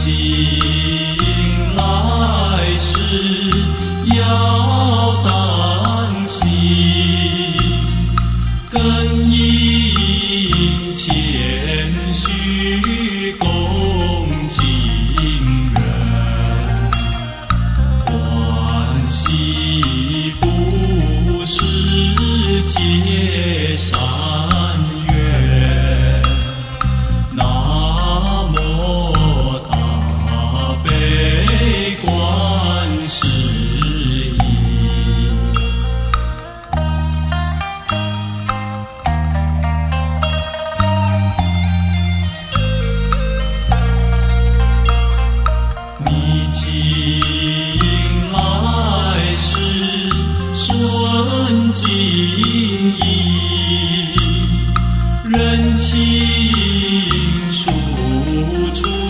西。悉数出。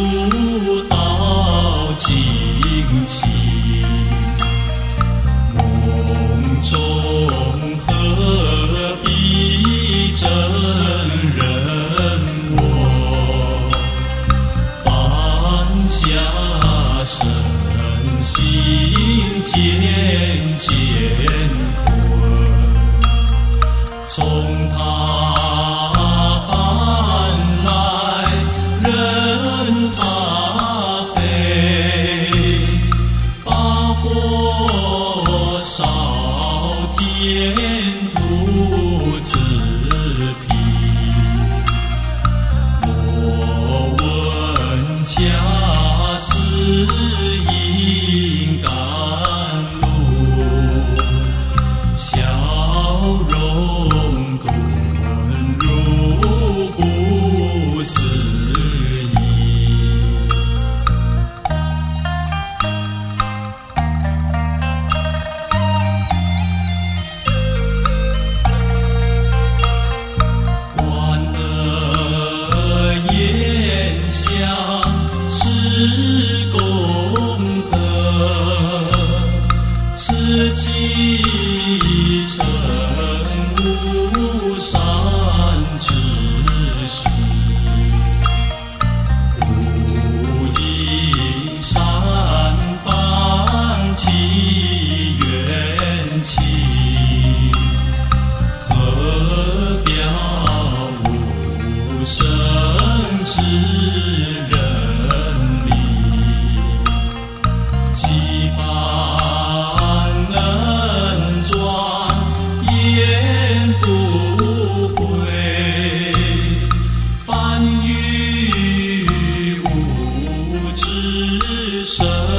sun.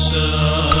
生。